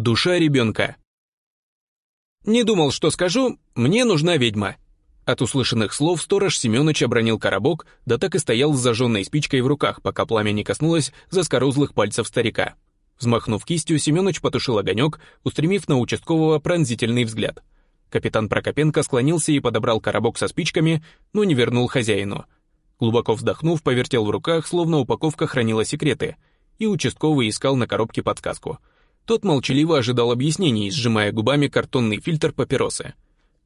Душа ребенка. «Не думал, что скажу, мне нужна ведьма». От услышанных слов сторож Семёныч обронил коробок, да так и стоял с зажженной спичкой в руках, пока пламя не коснулось заскорузлых пальцев старика. Взмахнув кистью, Семёныч потушил огонек, устремив на участкового пронзительный взгляд. Капитан Прокопенко склонился и подобрал коробок со спичками, но не вернул хозяину. Глубоко вздохнув, повертел в руках, словно упаковка хранила секреты, и участковый искал на коробке подсказку — тот молчаливо ожидал объяснений, сжимая губами картонный фильтр папиросы.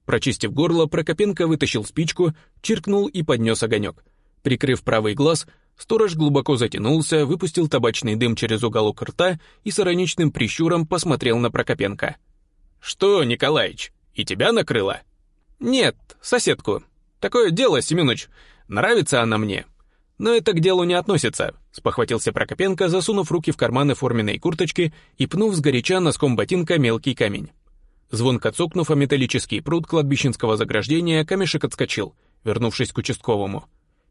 Прочистив горло, Прокопенко вытащил спичку, чиркнул и поднес огонек. Прикрыв правый глаз, сторож глубоко затянулся, выпустил табачный дым через уголок рта и с ироничным прищуром посмотрел на Прокопенко. «Что, Николаич, и тебя накрыло?» «Нет, соседку. Такое дело, Семенович. Нравится она мне. Но это к делу не относится», — спохватился Прокопенко, засунув руки в карманы форменной курточки и пнув сгоряча носком ботинка мелкий камень. Звонко цокнув о металлический пруд кладбищенского заграждения, камешек отскочил, вернувшись к участковому.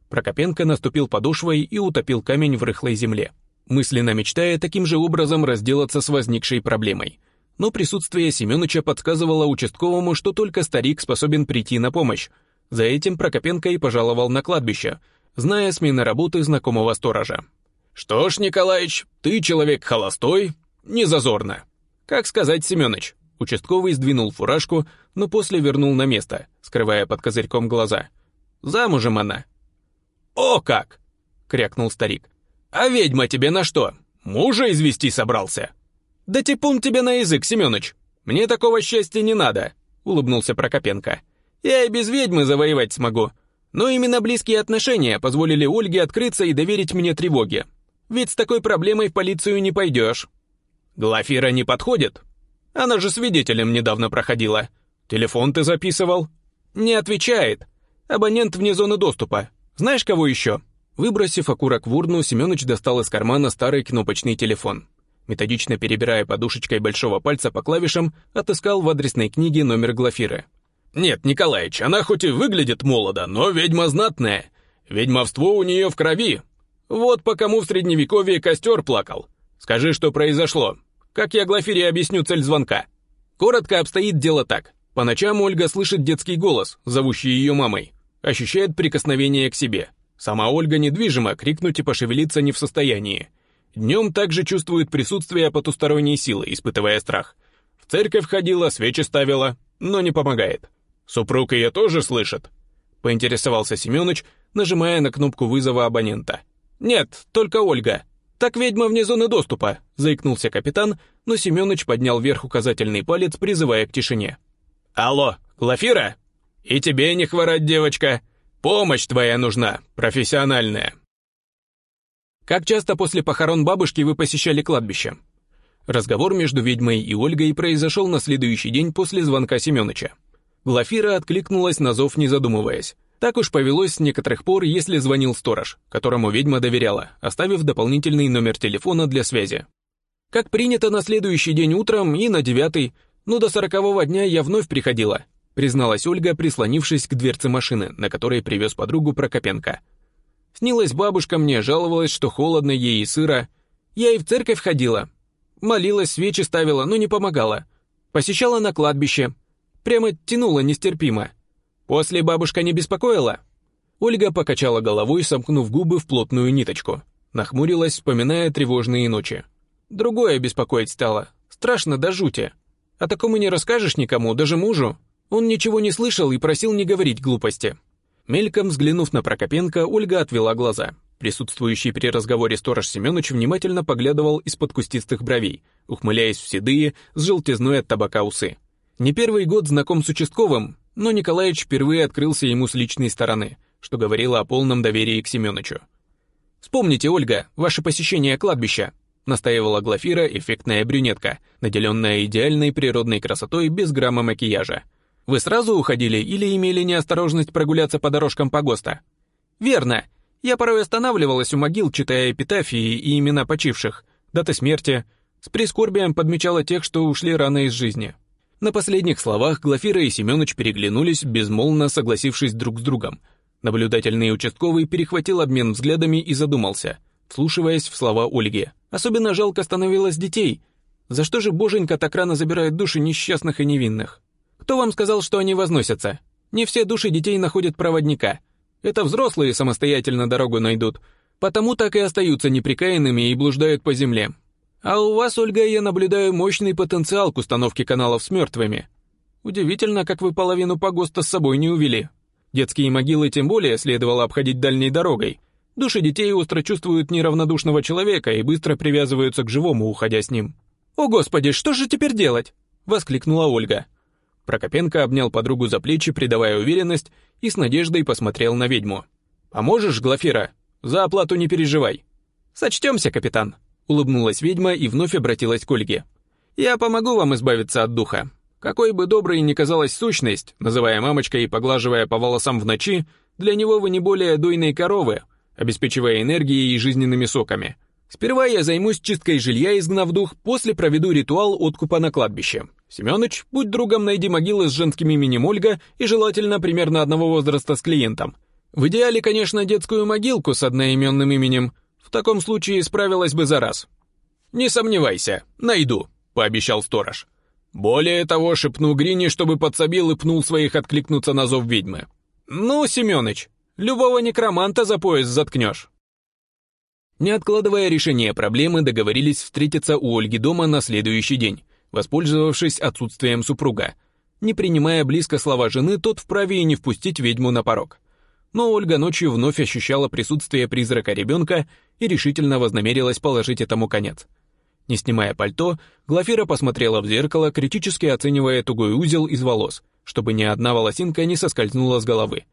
Прокопенко наступил подошвой и утопил камень в рыхлой земле, мысленно мечтая таким же образом разделаться с возникшей проблемой. Но присутствие Семёныча подсказывало участковому, что только старик способен прийти на помощь. За этим Прокопенко и пожаловал на кладбище — зная смены работы знакомого сторожа. «Что ж, Николаич, ты человек холостой, не зазорно. Как сказать, Семёныч?» Участковый сдвинул фуражку, но после вернул на место, скрывая под козырьком глаза. «Замужем она». «О как!» — крякнул старик. «А ведьма тебе на что? Мужа извести собрался?» «Да типун тебе на язык, Семёныч! Мне такого счастья не надо!» — улыбнулся Прокопенко. «Я и без ведьмы завоевать смогу. Но именно близкие отношения позволили Ольге открыться и доверить мне тревоге. Ведь с такой проблемой в полицию не пойдешь. Глафира не подходит? Она же свидетелем недавно проходила. Телефон ты записывал? Не отвечает. Абонент вне зоны доступа. Знаешь, кого еще? Выбросив окурок в урну, Семенович достал из кармана старый кнопочный телефон. Методично перебирая подушечкой большого пальца по клавишам, отыскал в адресной книге номер Глафиры. «Нет, Николаич, она хоть и выглядит молодо, но ведьма знатная. Ведьмовство у нее в крови. Вот по кому в Средневековье костер плакал. Скажи, что произошло. Как я Глафире объясню цель звонка?» Коротко обстоит дело так. По ночам Ольга слышит детский голос, зовущий ее мамой. Ощущает прикосновение к себе. Сама Ольга недвижима, крикнуть и пошевелиться не в состоянии. Днем также чувствует присутствие потусторонней силы, испытывая страх. В церковь ходила, свечи ставила, но не помогает. «Супруг ее тоже слышит?» — поинтересовался Семёныч, нажимая на кнопку вызова абонента. «Нет, только Ольга. Так ведьма вне зоны доступа», — заикнулся капитан, но Семёныч поднял вверх указательный палец, призывая к тишине. «Алло, Глафира? И тебе не хворать, девочка. Помощь твоя нужна, профессиональная». «Как часто после похорон бабушки вы посещали кладбище?» Разговор между ведьмой и Ольгой произошел на следующий день после звонка Семёныча. Глафира откликнулась на зов, не задумываясь. Так уж повелось с некоторых пор, если звонил сторож, которому ведьма доверяла, оставив дополнительный номер телефона для связи. Как принято на следующий день утром и на девятый, ну до сорокового дня я вновь приходила, призналась Ольга, прислонившись к дверце машины, на которой привез подругу Прокопенко. Снилась бабушка мне, жаловалась, что холодно ей и сыро. Я и в церковь ходила. Молилась, свечи ставила, но не помогала. Посещала на кладбище, Прямо тянуло нестерпимо. После бабушка не беспокоила? Ольга покачала головой, сомкнув губы в плотную ниточку. Нахмурилась, вспоминая тревожные ночи. Другое беспокоить стало. Страшно до жути. О таком не расскажешь никому, даже мужу. Он ничего не слышал и просил не говорить глупости. Мельком взглянув на Прокопенко, Ольга отвела глаза. Присутствующий при разговоре сторож Семенович внимательно поглядывал из-под кустистых бровей, ухмыляясь в седые, с желтизной от табака усы. Не первый год знаком с участковым, но Николаевич впервые открылся ему с личной стороны, что говорило о полном доверии к Семеновичу. «Вспомните, Ольга, ваше посещение кладбища», настаивала Глафира, эффектная брюнетка, наделенная идеальной природной красотой без грамма макияжа. «Вы сразу уходили или имели неосторожность прогуляться по дорожкам погоста?» «Верно. Я порой останавливалась у могил, читая эпитафии и имена почивших, даты смерти, с прискорбием подмечала тех, что ушли рано из жизни». На последних словах Глафира и Семёныч переглянулись, безмолвно согласившись друг с другом. Наблюдательный участковый перехватил обмен взглядами и задумался, вслушиваясь в слова Ольги. Особенно жалко становилось детей. За что же боженька так рано забирает души несчастных и невинных? Кто вам сказал, что они возносятся? Не все души детей находят проводника. Это взрослые самостоятельно дорогу найдут, потому так и остаются неприкаянными и блуждают по земле. А у вас, Ольга, я наблюдаю мощный потенциал к установке каналов с мертвыми. Удивительно, как вы половину погоста с собой не увели. Детские могилы тем более следовало обходить дальней дорогой. Души детей остро чувствуют неравнодушного человека и быстро привязываются к живому, уходя с ним. «О, Господи, что же теперь делать?» — воскликнула Ольга. Прокопенко обнял подругу за плечи, придавая уверенность, и с надеждой посмотрел на ведьму. «Поможешь, Глафира? За оплату не переживай». «Сочтемся, капитан», — улыбнулась ведьма и вновь обратилась к Ольге. «Я помогу вам избавиться от духа. Какой бы доброй ни казалась сущность, называя мамочкой и поглаживая по волосам в ночи, для него вы не более дойной коровы, обеспечивая энергией и жизненными соками. Сперва я займусь чисткой жилья, изгнав дух, после проведу ритуал откупа на кладбище. Семёныч, будь другом, найди могилы с женским именем Ольга и желательно примерно одного возраста с клиентом. В идеале, конечно, детскую могилку с одноименным именем. В таком случае справилась бы за раз. «Не сомневайся, найду», — пообещал сторож. Более того, шепну Грине, чтобы подсобил и пнул своих откликнуться на зов ведьмы. «Ну, Семёныч, любого некроманта за пояс заткнешь». Не откладывая решение проблемы, договорились встретиться у Ольги дома на следующий день, воспользовавшись отсутствием супруга. Не принимая близко слова жены, тот вправе и не впустить ведьму на порог. Но Ольга ночью вновь ощущала присутствие призрака ребенка и решительно вознамерилась положить этому конец. Не снимая пальто, Глафира посмотрела в зеркало, критически оценивая тугой узел из волос, чтобы ни одна волосинка не соскользнула с головы.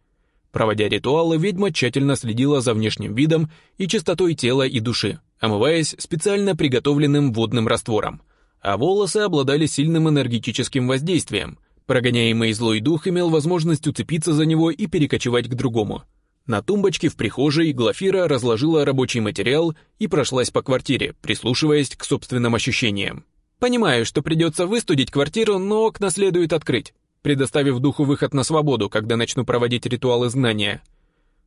Проводя ритуалы, ведьма тщательно следила за внешним видом и чистотой тела и души, омываясь специально приготовленным водным раствором. А волосы обладали сильным энергетическим воздействием. Прогоняемый злой дух имел возможность уцепиться за него и перекочевать к другому – на тумбочке в прихожей Глафира разложила рабочий материал и прошлась по квартире, прислушиваясь к собственным ощущениям. «Понимаю, что придется выстудить квартиру, но окна следует открыть, предоставив духу выход на свободу, когда начну проводить ритуал изгнания.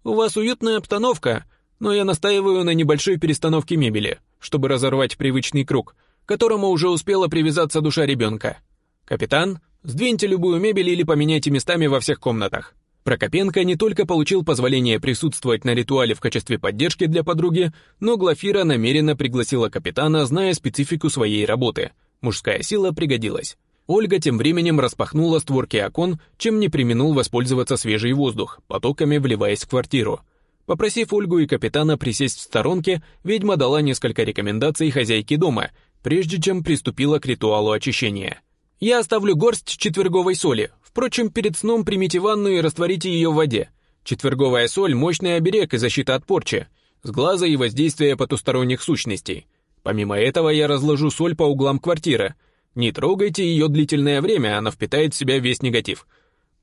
У вас уютная обстановка, но я настаиваю на небольшой перестановке мебели, чтобы разорвать привычный круг, к которому уже успела привязаться душа ребенка. Капитан, сдвиньте любую мебель или поменяйте местами во всех комнатах. Прокопенко не только получил позволение присутствовать на ритуале в качестве поддержки для подруги, но Глафира намеренно пригласила капитана, зная специфику своей работы. Мужская сила пригодилась. Ольга тем временем распахнула створки окон, чем не применул воспользоваться свежий воздух, потоками вливаясь в квартиру. Попросив Ольгу и капитана присесть в сторонке, ведьма дала несколько рекомендаций хозяйке дома, прежде чем приступила к ритуалу очищения. «Я оставлю горсть четверговой соли, Впрочем, перед сном примите ванну и растворите ее в воде. Четверговая соль – мощный оберег и защита от порчи, сглаза и воздействия потусторонних сущностей. Помимо этого, я разложу соль по углам квартиры. Не трогайте ее длительное время, она впитает в себя весь негатив.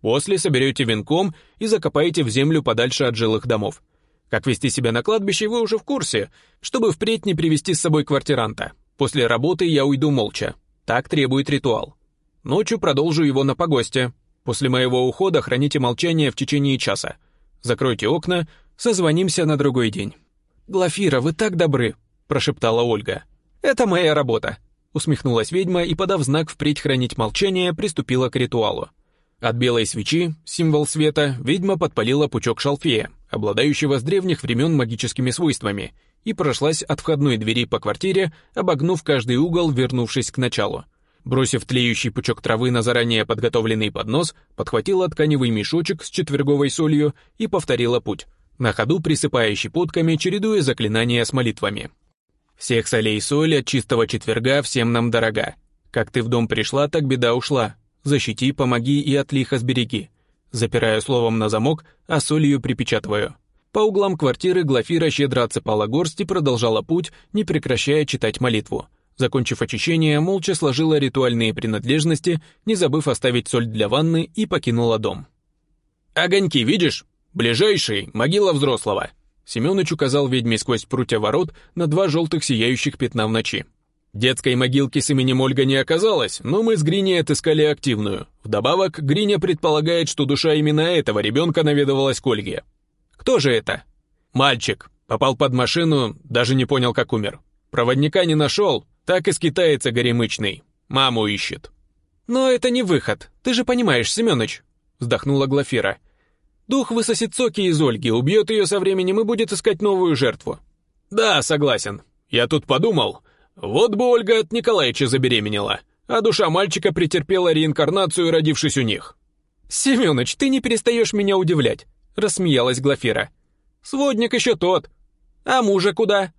После соберете венком и закопаете в землю подальше от жилых домов. Как вести себя на кладбище, вы уже в курсе, чтобы впредь не привести с собой квартиранта. После работы я уйду молча. Так требует ритуал. Ночью продолжу его на погосте. После моего ухода храните молчание в течение часа. Закройте окна, созвонимся на другой день». «Глафира, вы так добры», — прошептала Ольга. «Это моя работа», — усмехнулась ведьма и, подав знак впредь хранить молчание, приступила к ритуалу. От белой свечи, символ света, ведьма подпалила пучок шалфея, обладающего с древних времен магическими свойствами, и прошлась от входной двери по квартире, обогнув каждый угол, вернувшись к началу. Бросив тлеющий пучок травы на заранее подготовленный поднос, подхватила тканевый мешочек с четверговой солью и повторила путь, на ходу присыпая щепотками, чередуя заклинания с молитвами. «Всех солей соль от чистого четверга всем нам дорога. Как ты в дом пришла, так беда ушла. Защити, помоги и от лиха сбереги». Запираю словом на замок, а солью припечатываю. По углам квартиры Глафира щедро отсыпала горсть и продолжала путь, не прекращая читать молитву. Закончив очищение, молча сложила ритуальные принадлежности, не забыв оставить соль для ванны, и покинула дом. «Огоньки, видишь? Ближайший — могила взрослого!» Семёныч указал ведьме сквозь прутья ворот на два желтых сияющих пятна в ночи. Детской могилки с именем Ольга не оказалось, но мы с Грини отыскали активную. Вдобавок, Гриня предполагает, что душа именно этого ребенка наведывалась к Ольге. Кто же это? Мальчик. Попал под машину, даже не понял, как умер. Проводника не нашел, Так и скитается горемычный. Маму ищет. Но это не выход, ты же понимаешь, Семёныч, вздохнула Глафира. Дух высосет соки из Ольги, убьет ее со временем и будет искать новую жертву. Да, согласен. Я тут подумал, вот бы Ольга от Николаевича забеременела, а душа мальчика претерпела реинкарнацию, родившись у них. «Семёныч, ты не перестаешь меня удивлять», — рассмеялась Глафира. «Сводник еще тот. А мужа куда?»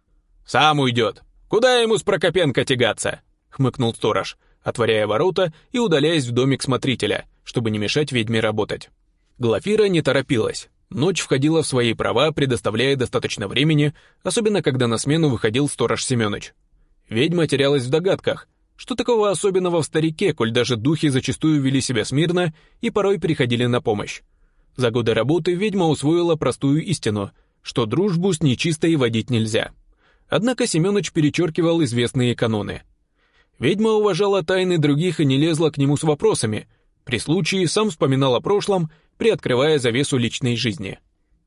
«Сам уйдет. Куда ему с Прокопенко тягаться?» — хмыкнул сторож, отворяя ворота и удаляясь в домик смотрителя, чтобы не мешать ведьме работать. Глафира не торопилась. Ночь входила в свои права, предоставляя достаточно времени, особенно когда на смену выходил сторож Семёныч. Ведьма терялась в догадках, что такого особенного в старике, коль даже духи зачастую вели себя смирно и порой приходили на помощь. За годы работы ведьма усвоила простую истину, что дружбу с нечистой водить нельзя. Однако Семёныч перечеркивал известные каноны. Ведьма уважала тайны других и не лезла к нему с вопросами, при случае сам вспоминал о прошлом приоткрывая завесу личной жизни.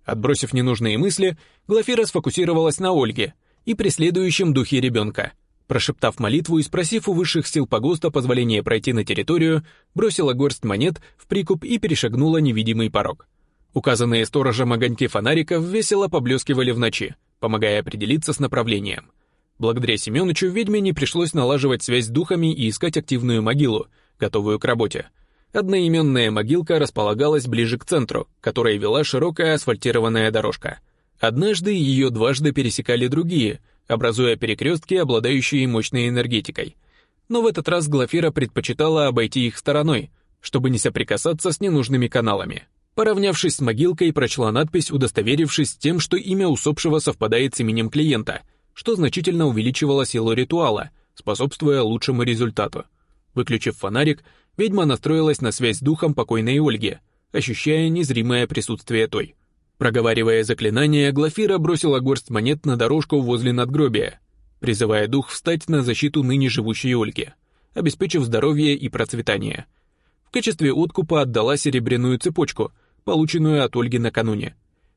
Отбросив ненужные мысли, Глафира сфокусировалась на Ольге и преследующем духе ребенка. Прошептав молитву и спросив у высших сил погоста позволения пройти на территорию, бросила горсть монет в прикуп и перешагнула невидимый порог. Указанные сторожем огоньки фонариков весело поблескивали в ночи, помогая определиться с направлением. Благодаря Семёнычу ведьме не пришлось налаживать связь с духами и искать активную могилу, готовую к работе — Одноименная могилка располагалась ближе к центру, которой вела широкая асфальтированная дорожка. Однажды ее дважды пересекали другие, образуя перекрестки, обладающие мощной энергетикой. Но в этот раз Глафира предпочитала обойти их стороной, чтобы не соприкасаться с ненужными каналами. Поравнявшись с могилкой, прочла надпись, удостоверившись тем, что имя усопшего совпадает с именем клиента, что значительно увеличивало силу ритуала, способствуя лучшему результату. Выключив фонарик, ведьма настроилась на связь с духом покойной Ольги, ощущая незримое присутствие той. Проговаривая заклинание, Глафира бросила горсть монет на дорожку возле надгробия, призывая дух встать на защиту ныне живущей Ольги, обеспечив здоровье и процветание. В качестве откупа отдала серебряную цепочку, полученную от Ольги накануне.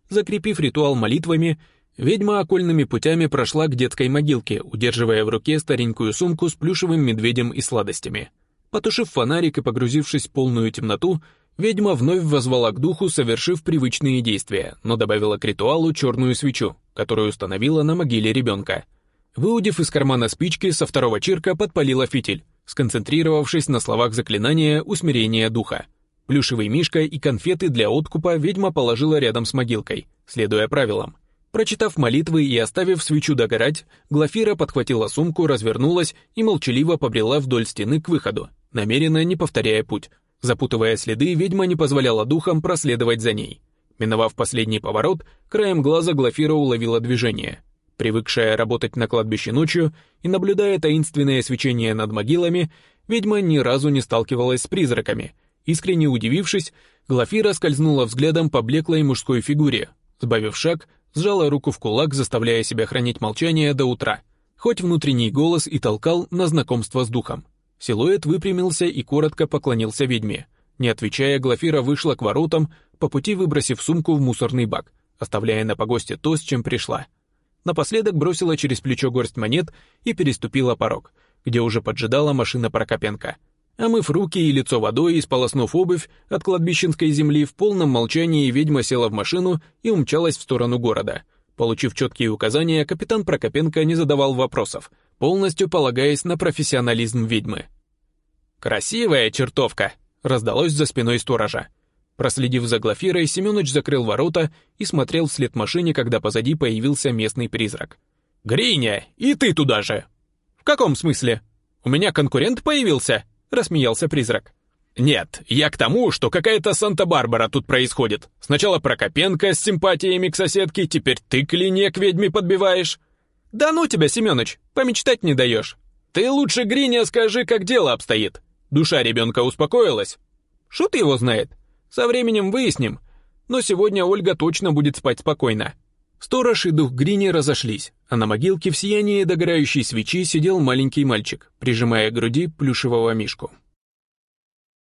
Закрепив ритуал молитвами, ведьма окольными путями прошла к детской могилке, удерживая в руке старенькую сумку с плюшевым медведем и сладостями. Потушив фонарик и погрузившись в полную темноту, ведьма вновь возвала к духу, совершив привычные действия, но добавила к ритуалу черную свечу, которую установила на могиле ребенка. Выудив из кармана спички, со второго чирка подпалила фитиль, сконцентрировавшись на словах заклинания усмирения духа. Плюшевый мишка и конфеты для откупа ведьма положила рядом с могилкой, следуя правилам. Прочитав молитвы и оставив свечу догорать, Глафира подхватила сумку, развернулась и молчаливо побрела вдоль стены к выходу, намеренно не повторяя путь. Запутывая следы, ведьма не позволяла духам проследовать за ней. Миновав последний поворот, краем глаза Глафира уловила движение. Привыкшая работать на кладбище ночью и наблюдая таинственное свечение над могилами, ведьма ни разу не сталкивалась с призраками. Искренне удивившись, Глафира скользнула взглядом по блеклой мужской фигуре. Сбавив шаг, сжала руку в кулак, заставляя себя хранить молчание до утра, хоть внутренний голос и толкал на знакомство с духом. Силуэт выпрямился и коротко поклонился ведьме. Не отвечая, Глафира вышла к воротам, по пути выбросив сумку в мусорный бак, оставляя на погосте то, с чем пришла. Напоследок бросила через плечо горсть монет и переступила порог, где уже поджидала машина Прокопенко. Омыв руки и лицо водой и сполоснув обувь от кладбищенской земли, в полном молчании ведьма села в машину и умчалась в сторону города. Получив четкие указания, капитан Прокопенко не задавал вопросов — полностью полагаясь на профессионализм ведьмы. «Красивая чертовка!» — раздалось за спиной сторожа. Проследив за Глафирой, Семёныч закрыл ворота и смотрел вслед машине, когда позади появился местный призрак. «Гриня, и ты туда же!» «В каком смысле? У меня конкурент появился?» — рассмеялся призрак. «Нет, я к тому, что какая-то Санта-Барбара тут происходит. Сначала Прокопенко с симпатиями к соседке, теперь ты клине к ведьме подбиваешь. «Да ну тебя, Семёныч, помечтать не даешь. Ты лучше Гриня скажи, как дело обстоит. Душа ребенка успокоилась?» «Шут его знает. Со временем выясним. Но сегодня Ольга точно будет спать спокойно». Сторож и дух Грини разошлись, а на могилке в сиянии догорающей свечи сидел маленький мальчик, прижимая к груди плюшевого мишку.